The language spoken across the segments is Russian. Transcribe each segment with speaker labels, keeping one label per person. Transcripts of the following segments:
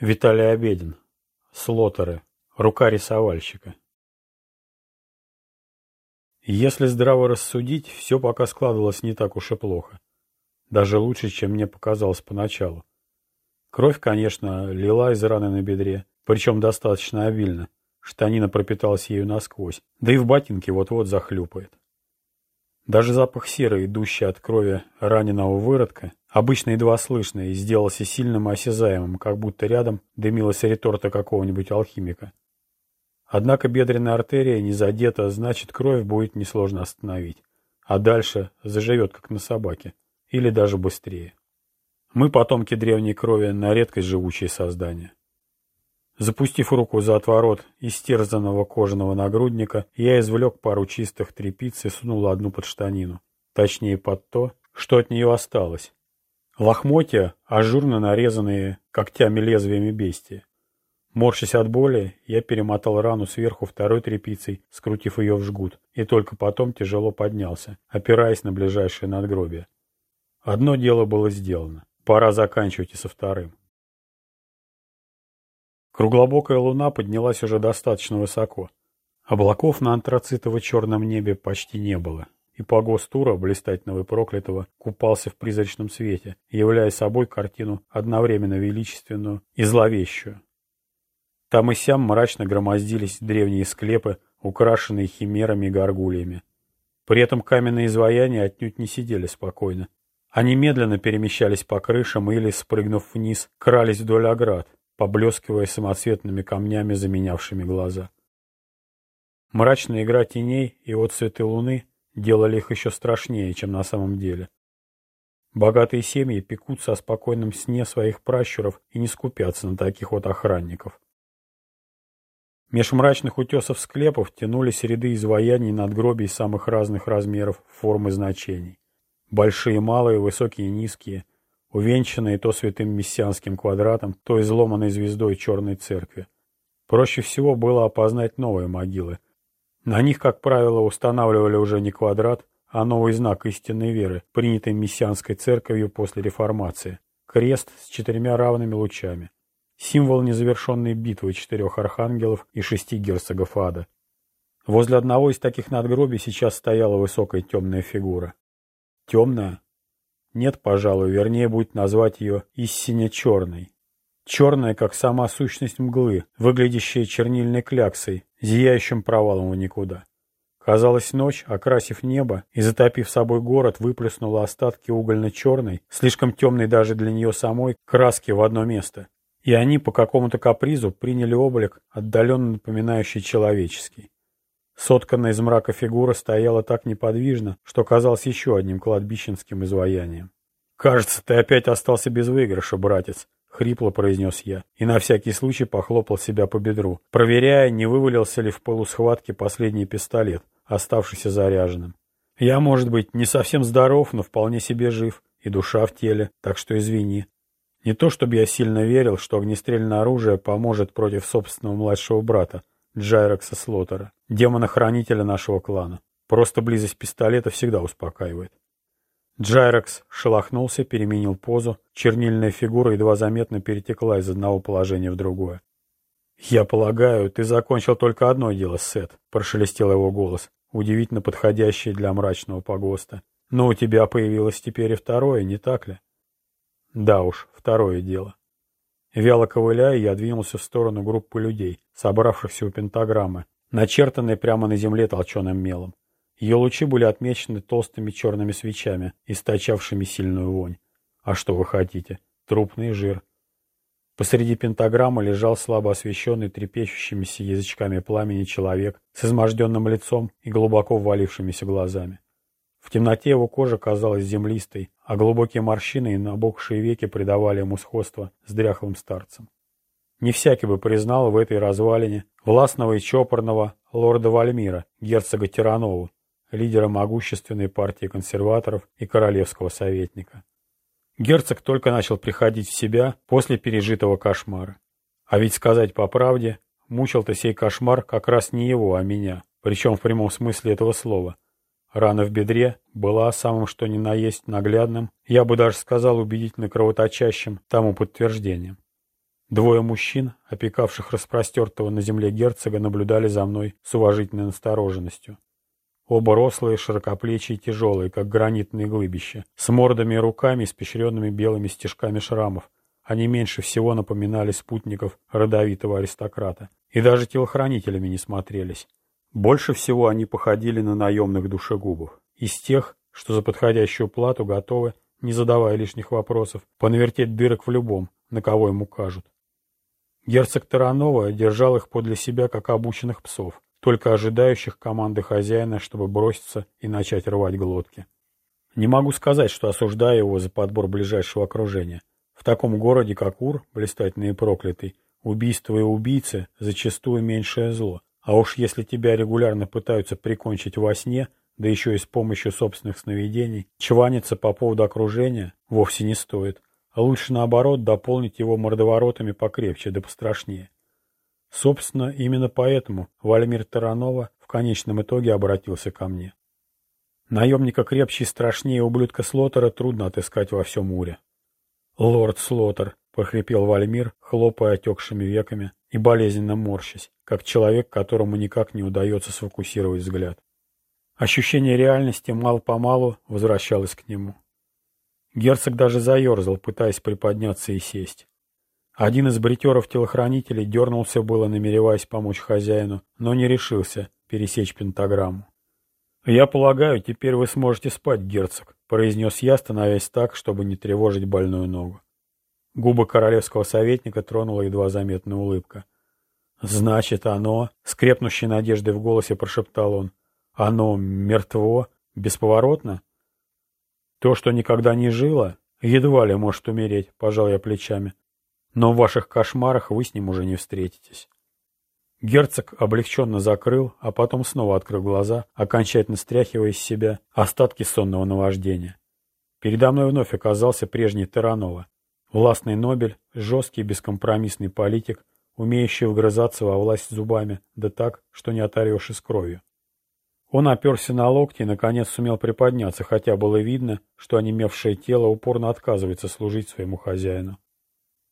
Speaker 1: Виталий Обедин. Слотеры. Рука рисовальщика. Если здраво рассудить, все пока складывалось не так уж и плохо. Даже лучше, чем мне показалось поначалу. Кровь, конечно, лила из раны на бедре, причем достаточно обильно. Штанина пропиталась ею насквозь, да и в ботинке вот-вот захлюпает. Даже запах серы, идущий от крови раненого выродка, обычно едва слышный, сделался сильным и осязаемым, как будто рядом дымилась реторта какого-нибудь алхимика. Однако бедренная артерия не задета, значит, кровь будет несложно остановить. А дальше заживет, как на собаке. Или даже быстрее. Мы потомки древней крови на редкость живучие создания. Запустив руку за отворот истерзанного кожаного нагрудника, я извлек пару чистых тряпиц и сунул одну под штанину. Точнее, под то, что от нее осталось. Лохмотья, ажурно нарезанные когтями-лезвиями бестии. Морщась от боли, я перемотал рану сверху второй тряпицей, скрутив ее в жгут, и только потом тяжело поднялся, опираясь на ближайшее надгробие. Одно дело было сделано. Пора заканчивать и со вторым. Круглобокая луна поднялась уже достаточно высоко. Облаков на антрацитово-черном небе почти не было, и погост Тура, блистательного и проклятого, купался в призрачном свете, являя собой картину одновременно величественную и зловещую. Там и сям мрачно громоздились древние склепы, украшенные химерами и горгульями. При этом каменные изваяния отнюдь не сидели спокойно. Они медленно перемещались по крышам или, спрыгнув вниз, крались вдоль оград, поблескивая самоцветными камнями, заменявшими глаза. Мрачная игра теней и отцветы луны делали их еще страшнее, чем на самом деле. Богатые семьи пекутся о спокойном сне своих пращуров и не скупятся на таких вот охранников. Меж мрачных утесов склепов тянулись ряды изваяний надгробий самых разных размеров, форм и значений. Большие, малые, высокие низкие, увенчанные то святым мессианским квадратом, то изломанной звездой черной церкви. Проще всего было опознать новые могилы. На них, как правило, устанавливали уже не квадрат, а новый знак истинной веры, принятый мессианской церковью после реформации. Крест с четырьмя равными лучами. Символ незавершенной битвы четырех архангелов и шести герцогов ада. Возле одного из таких надгробий сейчас стояла высокая темная фигура. Темная, нет, пожалуй, вернее будет назвать ее истине черной. Черная, как сама сущность мглы, выглядящая чернильной кляксой, зияющим провалом в никуда. Казалось, ночь, окрасив небо и затопив собой город, выплеснула остатки угольно-черной, слишком темной даже для нее самой, краски в одно место. И они по какому-то капризу приняли облик, отдаленно напоминающий человеческий. Сотканная из мрака фигура стояла так неподвижно, что казалось еще одним кладбищенским изваянием. «Кажется, ты опять остался без выигрыша, братец», — хрипло произнес я, и на всякий случай похлопал себя по бедру, проверяя, не вывалился ли в полусхватке последний пистолет, оставшийся заряженным. «Я, может быть, не совсем здоров, но вполне себе жив, и душа в теле, так что извини. Не то, чтобы я сильно верил, что огнестрельное оружие поможет против собственного младшего брата, Джайрекса Слотера, демона-хранителя нашего клана. Просто близость пистолета всегда успокаивает. Джайрекс шелохнулся, переменил позу. Чернильная фигура едва заметно перетекла из одного положения в другое. «Я полагаю, ты закончил только одно дело, Сет», — прошелестел его голос, удивительно подходящий для мрачного погоста. «Но у тебя появилось теперь и второе, не так ли?» «Да уж, второе дело. Вяло ковыляя, я двинулся в сторону группы людей, собравшихся у пентаграммы, начертанной прямо на земле толченым мелом. Ее лучи были отмечены толстыми черными свечами, источавшими сильную вонь. А что вы хотите? Трупный жир. Посреди пентаграммы лежал слабо освещенный трепещущимися язычками пламени человек с изможденным лицом и глубоко ввалившимися глазами. В темноте его кожа казалась землистой, а глубокие морщины и набокшие веки придавали ему сходство с дряхлым старцем. Не всякий бы признал в этой развалине властного и чопорного лорда Вальмира, герцога Тиранову, лидера могущественной партии консерваторов и королевского советника. Герцог только начал приходить в себя после пережитого кошмара. А ведь сказать по правде, мучил-то сей кошмар как раз не его, а меня, причем в прямом смысле этого слова – Рана в бедре была самым что ни на есть наглядным, я бы даже сказал убедительно кровоточащим тому подтверждением. Двое мужчин, опекавших распростертого на земле герцога, наблюдали за мной с уважительной настороженностью. Оба рослые, широкоплечие и тяжелые, как гранитные глыбища, с мордами и руками, испещренными белыми стежками шрамов. Они меньше всего напоминали спутников родовитого аристократа. И даже телохранителями не смотрелись. Больше всего они походили на наемных душегубов. Из тех, что за подходящую плату готовы, не задавая лишних вопросов, понавертеть дырок в любом, на кого ему кажут. Герцог Таранова держал их подле себя, как обученных псов, только ожидающих команды хозяина, чтобы броситься и начать рвать глотки. Не могу сказать, что осуждаю его за подбор ближайшего окружения. В таком городе, как Ур, блистательный и проклятый, убийство и убийцы зачастую меньшее зло. А уж если тебя регулярно пытаются прикончить во сне, да еще и с помощью собственных сновидений, чваниться по поводу окружения вовсе не стоит. Лучше наоборот дополнить его мордоворотами покрепче да пострашнее. Собственно, именно поэтому Вальмир Таранова в конечном итоге обратился ко мне. Наемника крепче и страшнее ублюдка Слотера трудно отыскать во всем Уре. «Лорд Слотер», — похрипел Вальмир, хлопая отекшими веками и болезненно морщась, как человек, которому никак не удается сфокусировать взгляд. Ощущение реальности мал-помалу возвращалось к нему. Герцог даже заерзал, пытаясь приподняться и сесть. Один из бритеров-телохранителей дернулся было, намереваясь помочь хозяину, но не решился пересечь пентаграмму. «Я полагаю, теперь вы сможете спать, герцог», — произнес я, становясь так, чтобы не тревожить больную ногу. Губы королевского советника тронула едва заметная улыбка. «Значит, оно...» — скрепнущей надеждой в голосе прошептал он. «Оно мертво? Бесповоротно?» То, что никогда не жило, едва ли может умереть, пожал я плечами. Но в ваших кошмарах вы с ним уже не встретитесь. Герцог облегченно закрыл, а потом снова открыл глаза, окончательно стряхивая из себя остатки сонного наваждения. Передо мной вновь оказался прежний Таранова. Властный Нобель, жесткий бескомпромиссный политик, умеющий вгрызаться во власть зубами, да так, что не оторвешь из кровью. Он оперся на локти и, наконец, сумел приподняться, хотя было видно, что онемевшее тело упорно отказывается служить своему хозяину.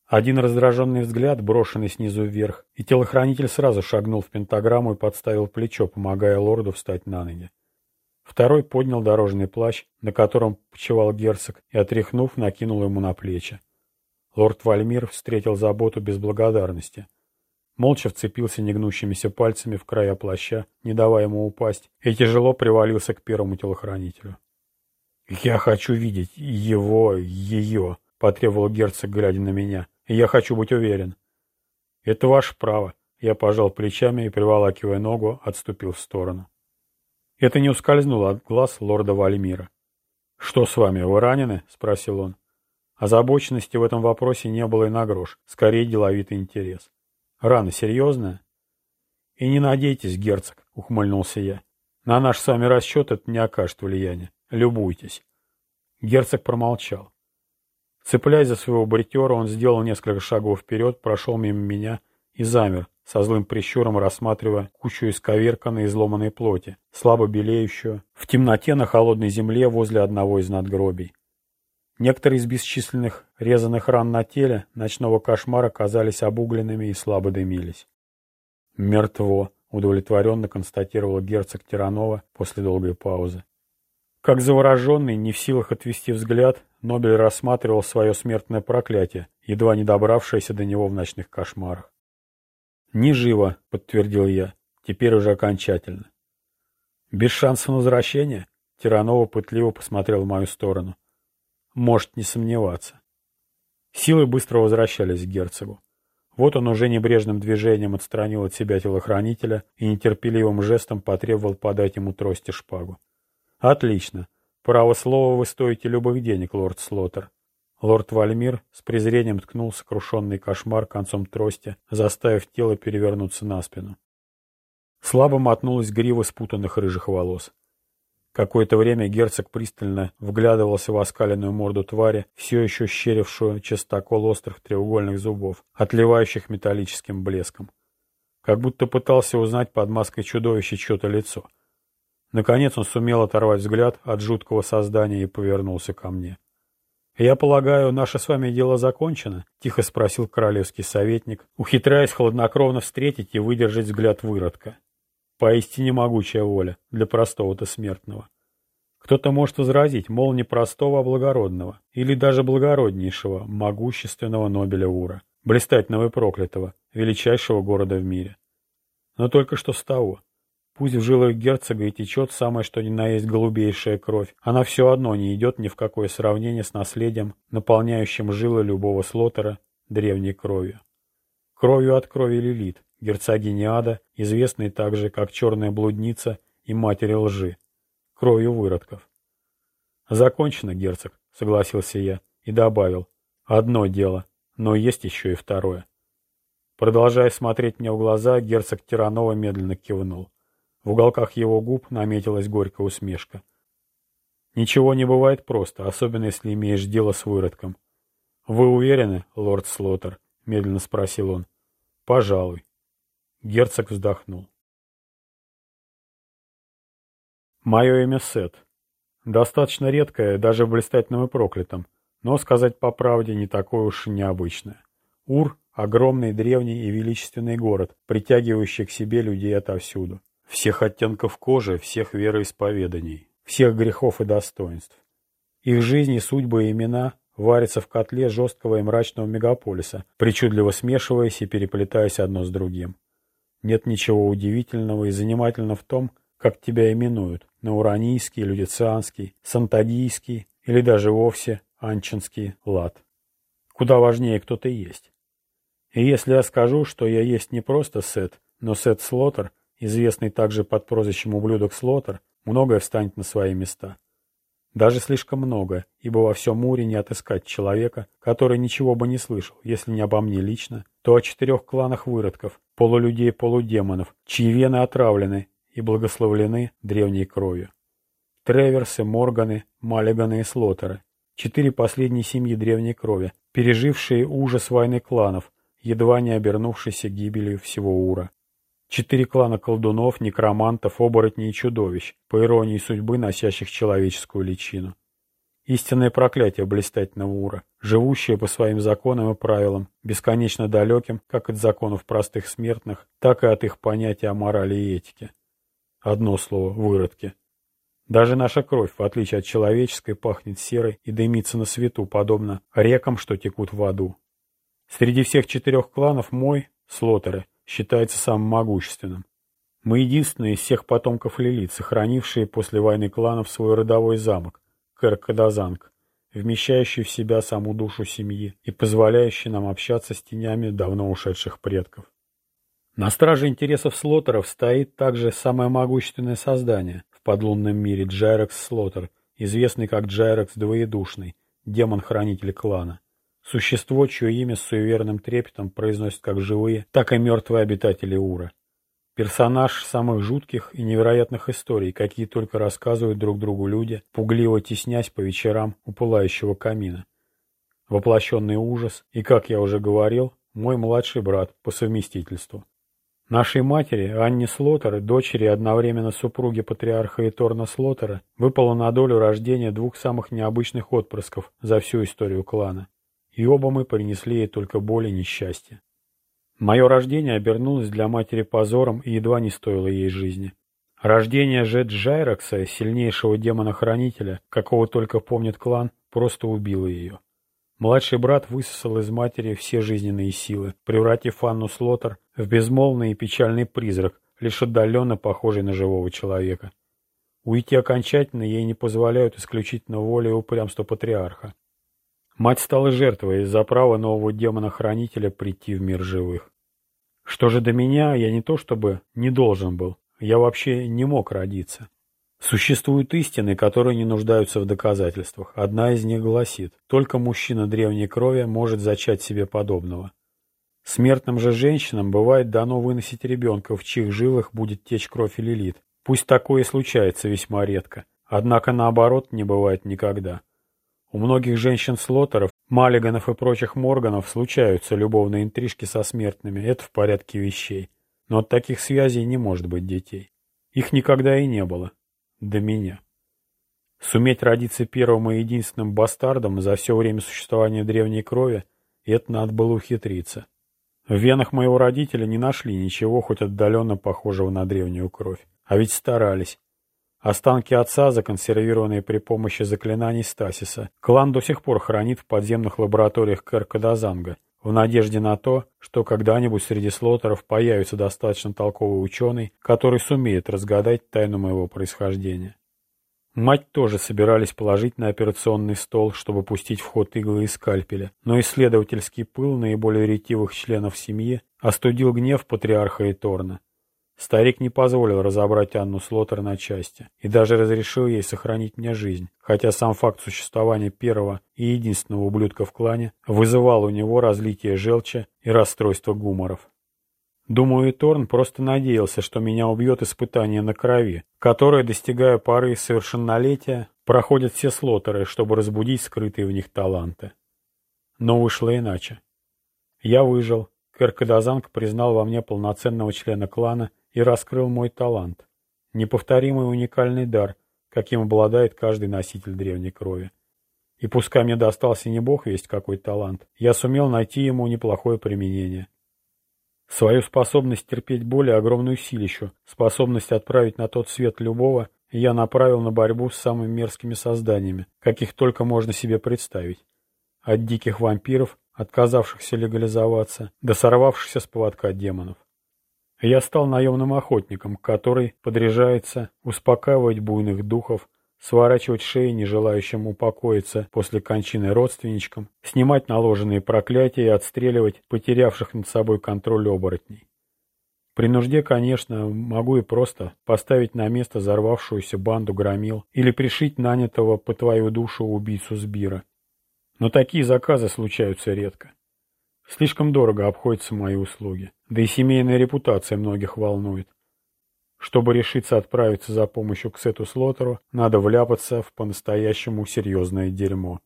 Speaker 1: Один раздраженный взгляд, брошенный снизу вверх, и телохранитель сразу шагнул в пентаграмму и подставил плечо, помогая лорду встать на ноги. Второй поднял дорожный плащ, на котором почевал герцог, и, отряхнув, накинул ему на плечи. Лорд Вальмир встретил заботу без благодарности — молча вцепился негнущимися пальцами в края плаща, не давая ему упасть, и тяжело привалился к первому телохранителю. «Я хочу видеть его, ее», — потребовал герцог, глядя на меня. «Я хочу быть уверен». «Это ваше право», — я пожал плечами и, приволакивая ногу, отступил в сторону. Это не ускользнуло от глаз лорда Вальмира. «Что с вами, вы ранены?» — спросил он. Озабоченности в этом вопросе не было и на грош, скорее деловитый интерес. Рана серьезная? И не надейтесь, герцог, ухмыльнулся я. На наш с вами расчет это не окажет влияния. Любуйтесь. Герцог промолчал. Цепляясь за своего бритера, он сделал несколько шагов вперед, прошел мимо меня и замер, со злым прищуром рассматривая кучу исковерканной изломанной плоти, слабо белеющую, в темноте на холодной земле возле одного из надгробий. Некоторые из бесчисленных резаных ран на теле ночного кошмара казались обугленными и слабо дымились. «Мертво», — удовлетворенно констатировал герцог Тиранова после долгой паузы. Как завороженный, не в силах отвести взгляд, Нобель рассматривал свое смертное проклятие, едва не добравшееся до него в ночных кошмарах. «Не живо», — подтвердил я, — «теперь уже окончательно». «Без шансов на возвращение?» Тиранова пытливо посмотрел в мою сторону. Может не сомневаться. Силы быстро возвращались к герцогу. Вот он уже небрежным движением отстранил от себя телохранителя и нетерпеливым жестом потребовал подать ему трость и шпагу. «Отлично. Право слова вы стоите любых денег, лорд Слоттер». Лорд Вальмир с презрением ткнул сокрушенный кошмар концом трости, заставив тело перевернуться на спину. Слабо мотнулась грива спутанных рыжих волос. Какое-то время герцог пристально вглядывался в оскаленную морду твари, все еще щерившую частокол острых треугольных зубов, отливающих металлическим блеском. Как будто пытался узнать под маской чудовища чье-то лицо. Наконец он сумел оторвать взгляд от жуткого создания и повернулся ко мне. «Я полагаю, наше с вами дело закончено?» — тихо спросил королевский советник, ухитряясь хладнокровно встретить и выдержать взгляд выродка. Поистине могучая воля для простого-то смертного. Кто-то может возразить, мол, не простого, а благородного, или даже благороднейшего, могущественного Нобеля Ура, блистательного и проклятого, величайшего города в мире. Но только что с того. Пусть в жилах герцога и течет самое что ни на есть голубейшая кровь, она все одно не идет ни в какое сравнение с наследием, наполняющим жилы любого слотера древней кровью. Кровью от крови Лилит, герцогини ада, известной также как черная блудница и матери лжи, кровью выродков. «Закончено, герцог», — согласился я и добавил. «Одно дело, но есть еще и второе». Продолжая смотреть мне в глаза, герцог Тиранова медленно кивнул. В уголках его губ наметилась горькая усмешка. «Ничего не бывает просто, особенно если имеешь дело с выродком». «Вы уверены, лорд Слоттер?» — медленно спросил он. «Пожалуй». Герцог вздохнул. Мое имя Сет. Достаточно редкое, даже в блистательном и проклятом, но, сказать по правде, не такое уж и необычное. Ур – огромный, древний и величественный город, притягивающий к себе людей отовсюду. Всех оттенков кожи, всех вероисповеданий, всех грехов и достоинств. Их жизни, судьбы и имена варятся в котле жесткого и мрачного мегаполиса, причудливо смешиваясь и переплетаясь одно с другим. Нет ничего удивительного и занимательного в том, как тебя именуют, науранийский, людицианский, сантагийский или даже вовсе анчинский лад. Куда важнее, кто ты есть. И если я скажу, что я есть не просто Сет, но Сет Слотер, известный также под прозвищем ублюдок Слотер, многое встанет на свои места. Даже слишком много, ибо во всем Муре не отыскать человека, который ничего бы не слышал, если не обо мне лично, то о четырех кланах выродков, полулюдей-полудемонов, чьи вены отравлены и благословлены древней кровью. Треверсы, Морганы, Маллиганы и Слотеры. Четыре последние семьи древней крови, пережившие ужас войны кланов, едва не обернувшейся гибелью всего Ура. Четыре клана колдунов, некромантов, оборотней и чудовищ, по иронии судьбы, носящих человеческую личину. Истинное проклятие блистательного Ура, живущее по своим законам и правилам, бесконечно далеким как от законов простых смертных, так и от их понятия о морали и этике. Одно слово – выродки. Даже наша кровь, в отличие от человеческой, пахнет серой и дымится на свету, подобно рекам, что текут в аду. Среди всех четырех кланов мой, Слотеры, считается самым могущественным. Мы единственные из всех потомков Лилит, сохранившие после войны кланов свой родовой замок, Кэр-Кадазанг, вмещающий в себя саму душу семьи и позволяющий нам общаться с тенями давно ушедших предков. На страже интересов слотеров стоит также самое могущественное создание в подлунном мире Джайрекс Слотер, известный как Джайрекс Двоедушный, демон-хранитель клана. Существо, чье имя с суеверным трепетом произносят как живые, так и мертвые обитатели Ура. Персонаж самых жутких и невероятных историй, какие только рассказывают друг другу люди, пугливо теснясь по вечерам у пылающего камина. Воплощенный ужас и, как я уже говорил, мой младший брат по совместительству. Нашей матери, Анне Слотер, дочери одновременно супруги патриарха Иторна Слотера, выпало на долю рождения двух самых необычных отпрысков за всю историю клана. И оба мы принесли ей только боль и несчастье. Мое рождение обернулось для матери позором и едва не стоило ей жизни. Рождение же Джайрекса, сильнейшего демона-хранителя, какого только помнит клан, просто убило ее. Младший брат высосал из матери все жизненные силы, превратив Анну Слотер в безмолвный и печальный призрак, лишь отдаленно похожий на живого человека. Уйти окончательно ей не позволяют исключительно воля и упрямство патриарха. Мать стала жертвой из-за права нового демона-хранителя прийти в мир живых. Что же до меня, я не то чтобы не должен был, я вообще не мог родиться. Существуют истины, которые не нуждаются в доказательствах. Одна из них гласит, только мужчина древней крови может зачать себе подобного. Смертным же женщинам бывает дано выносить ребенка, в чьих жилах будет течь кровь или лилит. Пусть такое и случается весьма редко, однако наоборот не бывает никогда. У многих женщин-слотеров, маллиганов и прочих морганов случаются любовные интрижки со смертными, это в порядке вещей. Но от таких связей не может быть детей. Их никогда и не было до меня. Суметь родиться первым и единственным бастардом за все время существования древней крови — это надо было ухитриться. В венах моего родителя не нашли ничего, хоть отдаленно похожего на древнюю кровь. А ведь старались. Останки отца, законсервированные при помощи заклинаний Стасиса, клан до сих пор хранит в подземных лабораториях Керкадазанга, в надежде на то, что когда-нибудь среди слотеров появится достаточно толковый ученый, который сумеет разгадать тайну моего происхождения. Мать тоже собирались положить на операционный стол, чтобы пустить в ход иглы и скальпеля, но исследовательский пыл наиболее ретивых членов семьи остудил гнев патриарха Эторна. Старик не позволил разобрать Анну Слотер на части и даже разрешил ей сохранить мне жизнь, хотя сам факт существования первого и единственного ублюдка в клане вызывал у него разлитие желчи и расстройство гуморов. Думаю, Торн просто надеялся, что меня убьет испытание на крови, которое, достигая поры совершеннолетия, проходят все слотеры, чтобы разбудить скрытые в них таланты. Но вышло иначе. Я выжил, Керкадазанг признал во мне полноценного члена клана и раскрыл мой талант. Неповторимый уникальный дар, каким обладает каждый носитель древней крови. И пускай мне достался не бог весть какой талант, я сумел найти ему неплохое применение. Свою способность терпеть боль и огромную силищу, способность отправить на тот свет любого, я направил на борьбу с самыми мерзкими созданиями, каких только можно себе представить. От диких вампиров, отказавшихся легализоваться, до сорвавшихся с поводка демонов. Я стал наемным охотником, который подряжается успокаивать буйных духов, сворачивать шеи нежелающим упокоиться после кончины родственничкам, снимать наложенные проклятия и отстреливать потерявших над собой контроль оборотней. При нужде, конечно, могу и просто поставить на место взорвавшуюся банду громил или пришить нанятого по твою душу убийцу Сбира. Но такие заказы случаются редко. Слишком дорого обходятся мои услуги, да и семейная репутация многих волнует. Чтобы решиться отправиться за помощью к Сету Слотеру, надо вляпаться в по-настоящему серьезное дерьмо.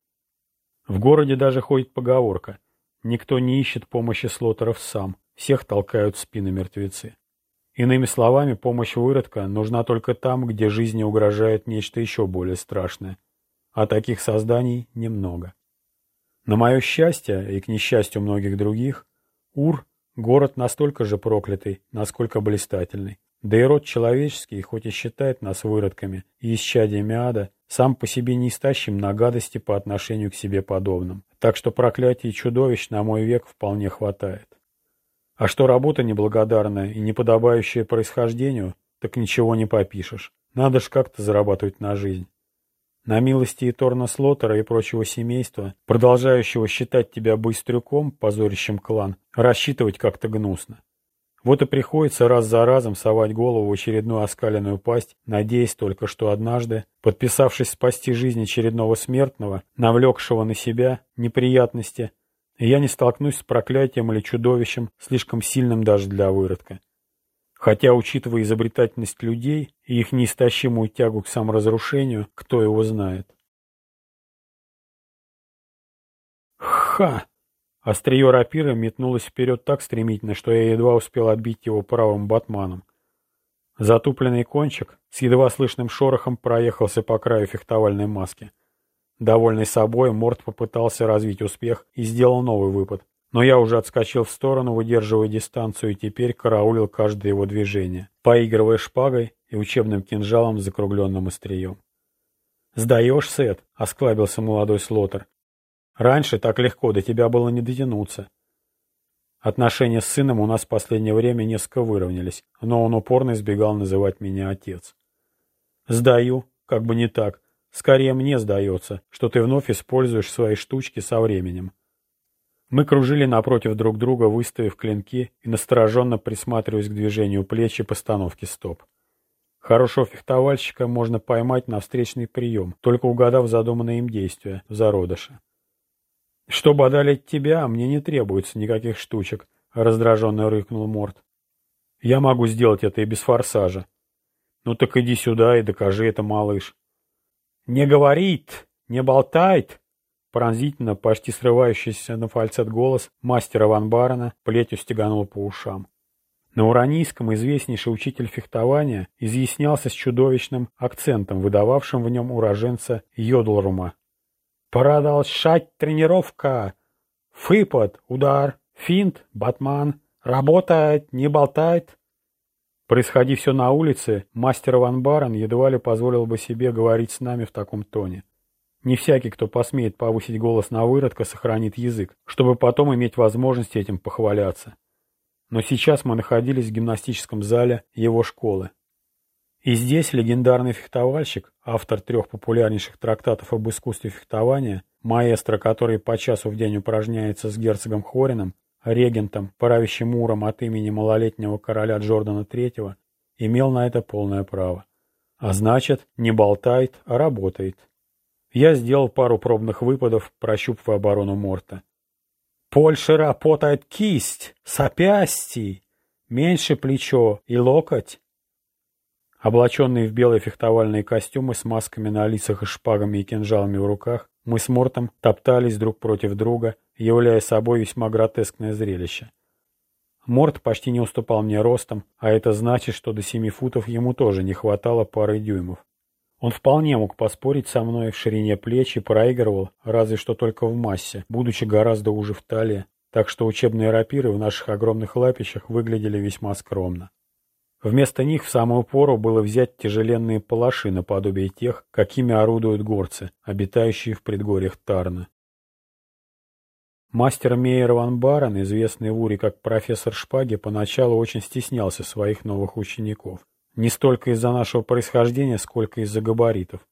Speaker 1: В городе даже ходит поговорка «Никто не ищет помощи Слотеров сам, всех толкают спины мертвецы». Иными словами, помощь выродка нужна только там, где жизни угрожает нечто еще более страшное. А таких созданий немного. На мое счастье и к несчастью многих других, Ур – город настолько же проклятый, насколько блистательный. Да и род человеческий, хоть и считает нас выродками и исчадиями ада, сам по себе не истощим на гадости по отношению к себе подобным. Так что проклятий и чудовищ на мой век вполне хватает. А что работа неблагодарная и не подобающая происхождению, так ничего не попишешь. Надо ж как-то зарабатывать на жизнь. На милости и Торна Слотера и прочего семейства, продолжающего считать тебя быстрюком, позорящим клан, рассчитывать как-то гнусно. Вот и приходится раз за разом совать голову в очередную оскаленную пасть, надеясь только, что однажды, подписавшись спасти жизнь очередного смертного, навлекшего на себя неприятности, я не столкнусь с проклятием или чудовищем, слишком сильным даже для выродка. Хотя, учитывая изобретательность людей и их неистощимую тягу к саморазрушению, кто его знает. Ха! Острие рапира метнулось вперед так стремительно, что я едва успел отбить его правым батманом. Затупленный кончик с едва слышным шорохом проехался по краю фехтовальной маски. Довольный собой, Морд попытался развить успех и сделал новый выпад. Но я уже отскочил в сторону, выдерживая дистанцию, и теперь караулил каждое его движение, поигрывая шпагой и учебным кинжалом с закругленным острием. «Сдаешь, Сет?» — осклабился молодой слотер. Раньше так легко до тебя было не дотянуться. Отношения с сыном у нас в последнее время несколько выровнялись, но он упорно избегал называть меня отец. Сдаю, как бы не так. Скорее мне сдается, что ты вновь используешь свои штучки со временем. Мы кружили напротив друг друга, выставив клинки и настороженно присматриваясь к движению плеч и постановке стоп. Хорошего фехтовальщика можно поймать на встречный прием, только угадав задуманное им действие в зародыше. «Чтобы одолеть тебя, мне не требуется никаких штучек», — раздраженно рыкнул Морд. «Я могу сделать это и без форсажа». «Ну так иди сюда и докажи это, малыш». «Не говорит, не болтает!» Пронзительно, почти срывающийся на фальцет голос мастера Ван Барена плетью стеганул по ушам. На уранийском известнейший учитель фехтования изъяснялся с чудовищным акцентом, выдававшим в нем уроженца Йодлрума. «Продолжать тренировка! Выпад, удар, финт, батман, работает, не болтает!» Происходи все на улице, мастер Ван Барен едва ли позволил бы себе говорить с нами в таком тоне. Не всякий, кто посмеет повысить голос на выродка, сохранит язык, чтобы потом иметь возможность этим похваляться. Но сейчас мы находились в гимнастическом зале его школы. И здесь легендарный фехтовальщик, автор трех популярнейших трактатов об искусстве фехтования, маэстро, который по часу в день упражняется с герцогом Хорином, регентом, правящим Уром от имени малолетнего короля Джордана III, имел на это полное право. А значит, не болтает, а работает. Я сделал пару пробных выпадов, прощупывая оборону Морта. Больше работает кисть, запястье, меньше плечо и локоть. Облаченные в белые фехтовальные костюмы с масками на лицах и шпагами и кинжалами в руках, мы с Мортом топтались друг против друга, являя собой весьма гротескное зрелище. Морт почти не уступал мне ростом, а это значит, что до семи футов ему тоже не хватало пары дюймов. Он вполне мог поспорить со мной в ширине плеч и проигрывал, разве что только в массе, будучи гораздо уже в талии, так что учебные рапиры в наших огромных лапищах выглядели весьма скромно. Вместо них в самую пору было взять тяжеленные палаши наподобие тех, какими орудуют горцы, обитающие в предгорьях Тарна. Мастер Мейер ван Барен, известный в Уре как профессор Шпаги, поначалу очень стеснялся своих новых учеников. Не столько из-за нашего происхождения, сколько из-за габаритов.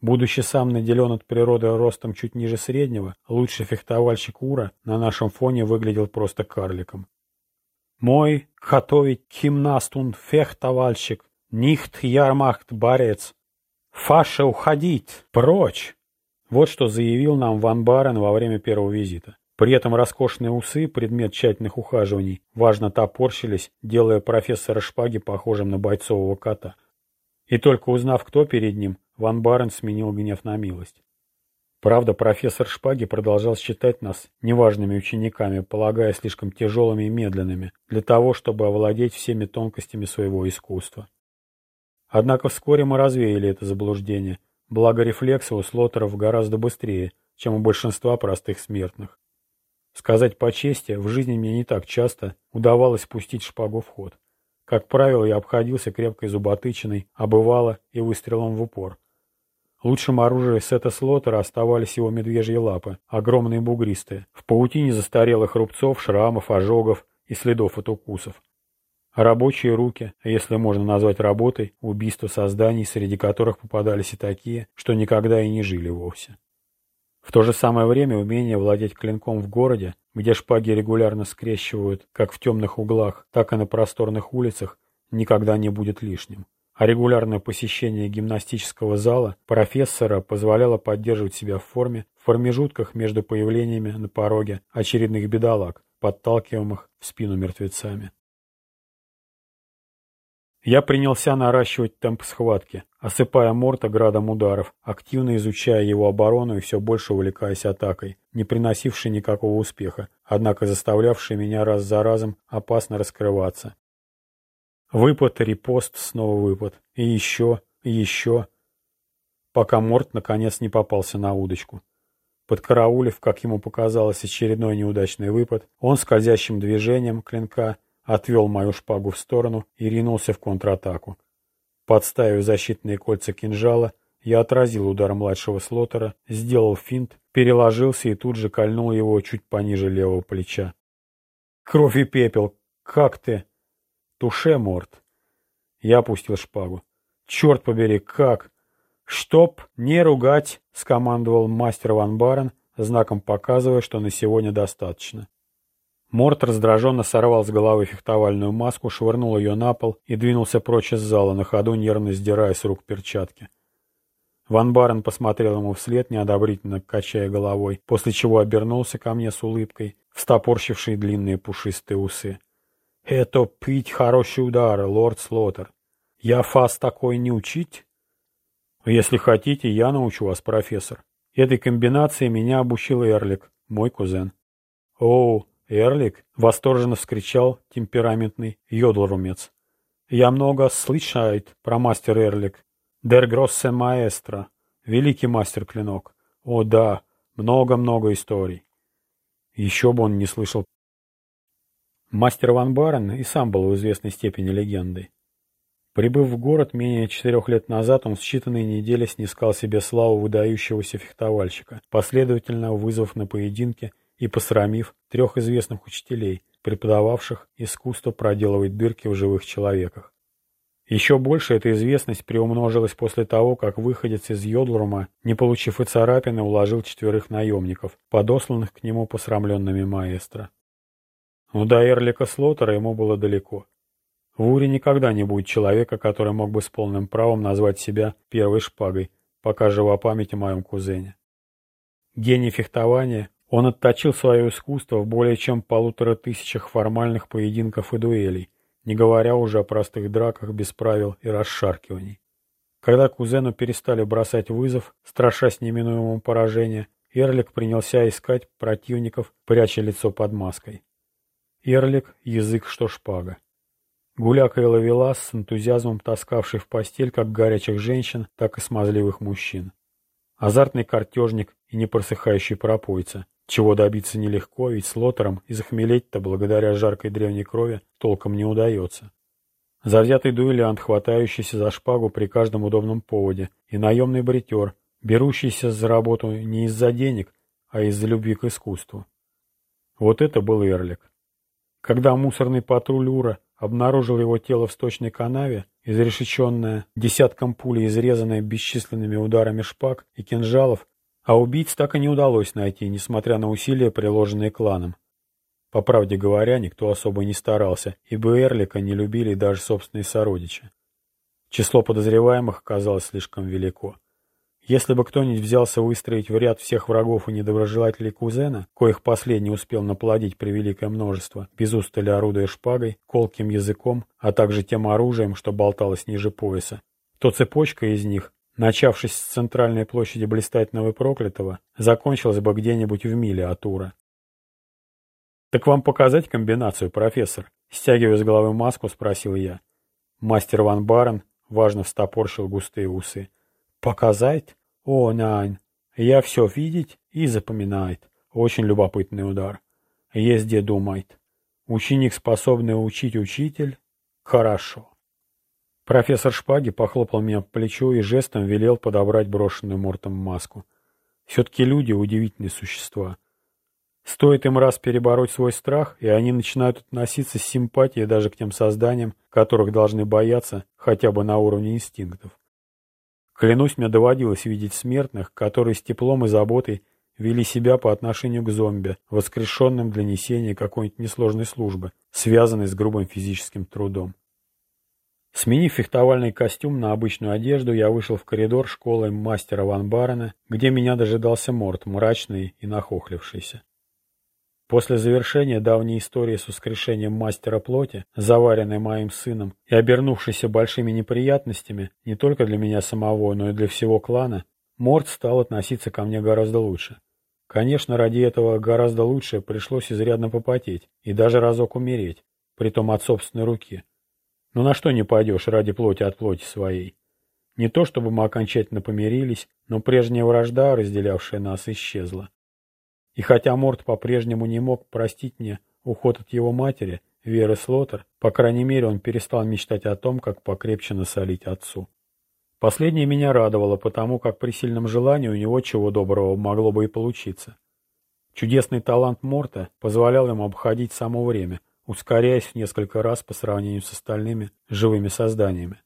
Speaker 1: Будучи сам наделен от природы ростом чуть ниже среднего, лучший фехтовальщик Ура на нашем фоне выглядел просто карликом. Мой готовить гимнастун фехтовальщик, нихт ярмахт борец. Фаша уходить, прочь! Вот что заявил нам Ван Барен во время первого визита. При этом роскошные усы, предмет тщательных ухаживаний, важно топорщились, делая профессора Шпаги похожим на бойцового кота. И только узнав, кто перед ним, Ван Барен сменил гнев на милость. Правда, профессор Шпаги продолжал считать нас неважными учениками, полагая слишком тяжелыми и медленными, для того, чтобы овладеть всеми тонкостями своего искусства. Однако вскоре мы развеяли это заблуждение, благо рефлексы у слотеров гораздо быстрее, чем у большинства простых смертных. Сказать по чести, в жизни мне не так часто удавалось пустить шпагу в ход. Как правило, я обходился крепкой зуботычиной, а бывало и выстрелом в упор. Лучшим оружием сета слотера оставались его медвежьи лапы, огромные бугристые, в паутине застарелых рубцов, шрамов, ожогов и следов от укусов. А рабочие руки, если можно назвать работой, убийство созданий, среди которых попадались и такие, что никогда и не жили вовсе. В то же самое время умение владеть клинком в городе, где шпаги регулярно скрещивают как в темных углах, так и на просторных улицах, никогда не будет лишним. А регулярное посещение гимнастического зала профессора позволяло поддерживать себя в форме в промежутках между появлениями на пороге очередных бедолаг, подталкиваемых в спину мертвецами. Я принялся наращивать темп схватки, осыпая Морта градом ударов, активно изучая его оборону и все больше увлекаясь атакой, не приносившей никакого успеха, однако заставлявшей меня раз за разом опасно раскрываться. Выпад, репост, снова выпад. И еще, и еще. Пока Морт наконец не попался на удочку. Подкараулив, как ему показалось, очередной неудачный выпад, он скользящим движением клинка отвел мою шпагу в сторону и ринулся в контратаку. Подставив защитные кольца кинжала, я отразил удар младшего слотера, сделал финт, переложился и тут же кольнул его чуть пониже левого плеча. «Кровь и пепел! Как ты?» «Туше, Морт!» Я опустил шпагу. «Черт побери, как?» «Чтоб не ругать!» — скомандовал мастер Ван Барен, знаком показывая, что на сегодня достаточно. Морт раздраженно сорвал с головы фехтовальную маску, швырнул ее на пол и двинулся прочь из зала, на ходу нервно сдирая с рук перчатки. Ван Барен посмотрел ему вслед, неодобрительно качая головой, после чего обернулся ко мне с улыбкой, встопорщивший длинные пушистые усы. «Это пить хороший удар, лорд Слотер. Я фас такой не учить?» «Если хотите, я научу вас, профессор. Этой комбинации меня обучил Эрлик, мой кузен». «О, Эрлик!» — восторженно вскричал темпераментный йодлрумец. «Я много слышает про мастер Эрлик. Дер гроссе маэстро. Великий мастер клинок. О да, много-много историй». Еще бы он не слышал. Мастер Ван Барен и сам был в известной степени легендой. Прибыв в город менее четырех лет назад, он в считанные недели снискал себе славу выдающегося фехтовальщика, последовательно вызвав на поединке и посрамив трех известных учителей, преподававших искусство проделывать дырки в живых человеках. Еще больше эта известность приумножилась после того, как выходец из Йодлрума, не получив и царапины, уложил четверых наемников, подосланных к нему посрамленными маэстро. Но до Эрлика Слотера ему было далеко. В Уре никогда не будет человека, который мог бы с полным правом назвать себя первой шпагой, пока жива память о моем кузене. Гений фехтования, он отточил свое искусство в более чем полутора тысячах формальных поединков и дуэлей, не говоря уже о простых драках без правил и расшаркиваний. Когда кузену перестали бросать вызов, страшась неминуемого поражения, Эрлик принялся искать противников, пряча лицо под маской. Эрлик — язык, что шпага. Гуляка и ловелас с энтузиазмом таскавший в постель как горячих женщин, так и смазливых мужчин. Азартный картежник и непросыхающий пропойца, чего добиться нелегко, ведь с лотером и захмелеть-то благодаря жаркой древней крови толком не удается. Завзятый дуэлянт, хватающийся за шпагу при каждом удобном поводе, и наемный бритер, берущийся за работу не из-за денег, а из-за любви к искусству. Вот это был Эрлик. Когда мусорный патруль Ура обнаружил его тело в сточной канаве, изрешеченное десятком пулей, изрезанное бесчисленными ударами шпаг и кинжалов, а убийц так и не удалось найти, несмотря на усилия, приложенные кланом. По правде говоря, никто особо не старался, ибо Эрлика не любили даже собственные сородичи. Число подозреваемых оказалось слишком велико. Если бы кто-нибудь взялся выстроить в ряд всех врагов и недоброжелателей кузена, коих последний успел наплодить превеликое множество, без устали орудуя шпагой, колким языком, а также тем оружием, что болталось ниже пояса, то цепочка из них, начавшись с центральной площади блистательного и проклятого, закончилась бы где-нибудь в миле от Ура. «Так вам показать комбинацию, профессор?» Стягивая с головы маску, спросил я. Мастер Ван Барен важно встопорщил густые усы. «Показать? О, найн, я все видеть и запоминает. Очень любопытный удар. Есть где думает. Ученик, способный учить учитель? Хорошо». Профессор Шпаги похлопал меня по плечу и жестом велел подобрать брошенную Мортом маску. Все-таки люди — удивительные существа. Стоит им раз перебороть свой страх, и они начинают относиться с симпатией даже к тем созданиям, которых должны бояться хотя бы на уровне инстинктов. Клянусь, мне доводилось видеть смертных, которые с теплом и заботой вели себя по отношению к зомби, воскрешенным для несения какой-нибудь несложной службы, связанной с грубым физическим трудом. Сменив фехтовальный костюм на обычную одежду, я вышел в коридор школы мастера Ван Барена, где меня дожидался Морт, мрачный и нахохлившийся. После завершения давней истории с воскрешением мастера плоти, заваренной моим сыном и обернувшейся большими неприятностями не только для меня самого, но и для всего клана, Морт стал относиться ко мне гораздо лучше. Конечно, ради этого гораздо лучше пришлось изрядно попотеть и даже разок умереть, притом от собственной руки. Но на что не пойдешь ради плоти от плоти своей? Не то чтобы мы окончательно помирились, но прежняя вражда, разделявшая нас, исчезла. И хотя Морт по-прежнему не мог простить мне уход от его матери, Веры Слотер, по крайней мере, он перестал мечтать о том, как покрепче насолить отцу. Последнее меня радовало, потому как при сильном желании у него чего доброго могло бы и получиться. Чудесный талант Морта позволял ему обходить само время, ускоряясь в несколько раз по сравнению с остальными живыми созданиями.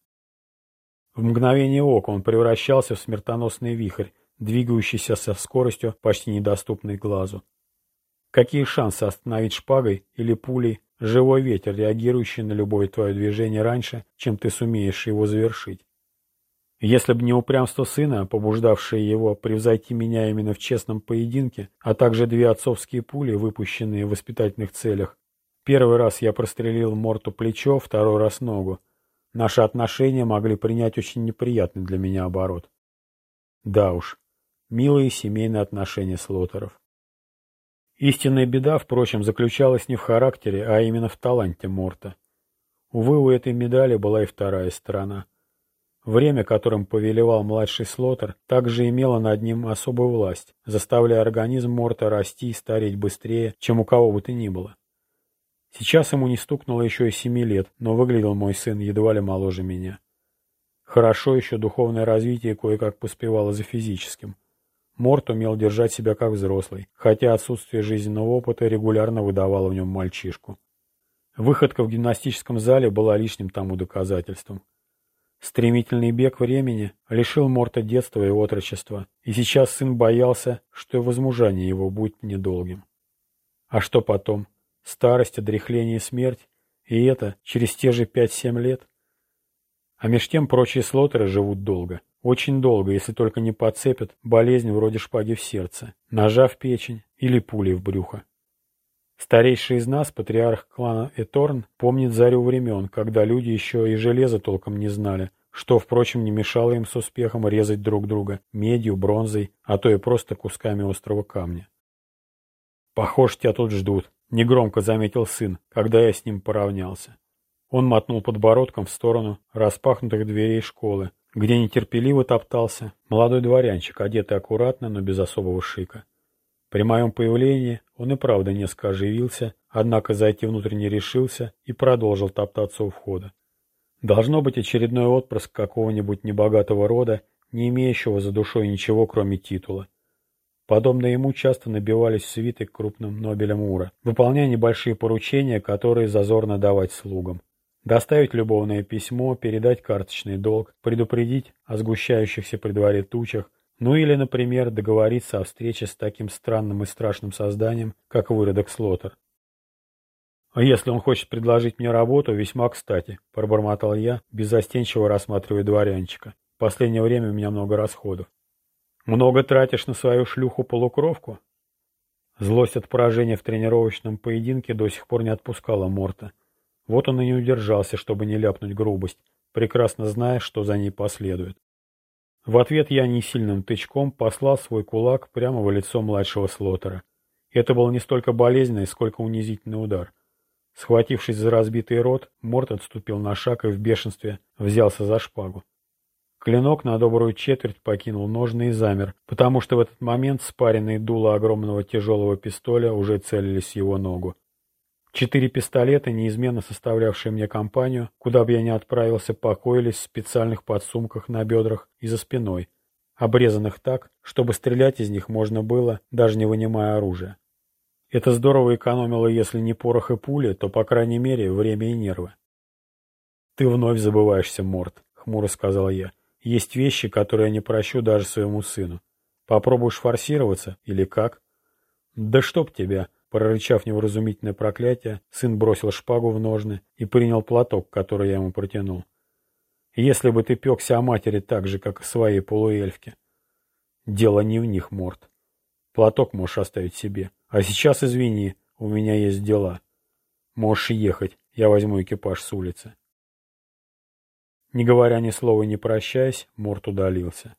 Speaker 1: В мгновение ока он превращался в смертоносный вихрь, двигающийся со скоростью, почти недоступной глазу. Какие шансы остановить шпагой или пулей живой ветер, реагирующий на любое твое движение раньше, чем ты сумеешь его завершить? Если бы не упрямство сына, побуждавшее его превзойти меня именно в честном поединке, а также две отцовские пули, выпущенные в воспитательных целях, первый раз я прострелил Морту плечо, второй раз ногу, наши отношения могли принять очень неприятный для меня оборот. Да уж, Милые семейные отношения Слотеров. Истинная беда, впрочем, заключалась не в характере, а именно в таланте Морта. Увы, у этой медали была и вторая сторона. Время, которым повелевал младший Слотер, также имело над ним особую власть, заставляя организм Морта расти и стареть быстрее, чем у кого бы то ни было. Сейчас ему не стукнуло еще и семи лет, но выглядел мой сын едва ли моложе меня. Хорошо еще духовное развитие кое-как поспевало за физическим. Морт умел держать себя как взрослый, хотя отсутствие жизненного опыта регулярно выдавало в нем мальчишку. Выходка в гимнастическом зале была лишним тому доказательством. Стремительный бег времени лишил Морта детства и отрочества, и сейчас сын боялся, что и возмужание его будет недолгим. А что потом? Старость, одряхление и смерть? И это через те же пять-семь лет? А меж тем прочие слотеры живут долго. Очень долго, если только не подцепят болезнь вроде шпаги в сердце, ножа в печень или пули в брюхо. Старейший из нас, патриарх клана Эторн, помнит зарю времен, когда люди еще и железа толком не знали, что, впрочем, не мешало им с успехом резать друг друга медью, бронзой, а то и просто кусками острого камня. «Похож, тебя тут ждут», — негромко заметил сын, когда я с ним поравнялся. Он мотнул подбородком в сторону распахнутых дверей школы, где нетерпеливо топтался молодой дворянчик, одетый аккуратно, но без особого шика. При моем появлении он и правда несколько оживился, однако зайти внутрь не решился и продолжил топтаться у входа. Должно быть очередной отпрыск какого-нибудь небогатого рода, не имеющего за душой ничего, кроме титула. Подобно ему часто набивались свиты к крупным Нобелям Ура, выполняя небольшие поручения, которые зазорно давать слугам. Доставить любовное письмо, передать карточный долг, предупредить о сгущающихся при дворе тучах, ну или, например, договориться о встрече с таким странным и страшным созданием, как выродок Слотер. «А если он хочет предложить мне работу, весьма кстати», — пробормотал я, беззастенчиво рассматривая дворянчика. «В последнее время у меня много расходов». «Много тратишь на свою шлюху-полукровку?» Злость от поражения в тренировочном поединке до сих пор не отпускала Морта. Вот он и не удержался, чтобы не ляпнуть грубость, прекрасно зная, что за ней последует. В ответ я несильным тычком послал свой кулак прямо в лицо младшего слотера. Это был не столько болезненный, сколько унизительный удар. Схватившись за разбитый рот, Морт отступил на шаг и в бешенстве взялся за шпагу. Клинок на добрую четверть покинул ножны и замер, потому что в этот момент спаренные дула огромного тяжелого пистоля уже целились его ногу. Четыре пистолета, неизменно составлявшие мне компанию, куда бы я ни отправился, покоились в специальных подсумках на бедрах и за спиной, обрезанных так, чтобы стрелять из них можно было, даже не вынимая оружия. Это здорово экономило, если не порох и пули, то, по крайней мере, время и нервы. «Ты вновь забываешься, Морд», — хмуро сказал я. «Есть вещи, которые я не прощу даже своему сыну. Попробуешь форсироваться или как?» «Да чтоб тебя!» Прорычав невразумительное проклятие, сын бросил шпагу в ножны и принял платок, который я ему протянул. Если бы ты пекся о матери так же, как и своей полуэльфке. Дело не в них, Морт. Платок можешь оставить себе. А сейчас, извини, у меня есть дела. Можешь ехать, я возьму экипаж с улицы. Не говоря ни слова, не прощаясь, Морт удалился.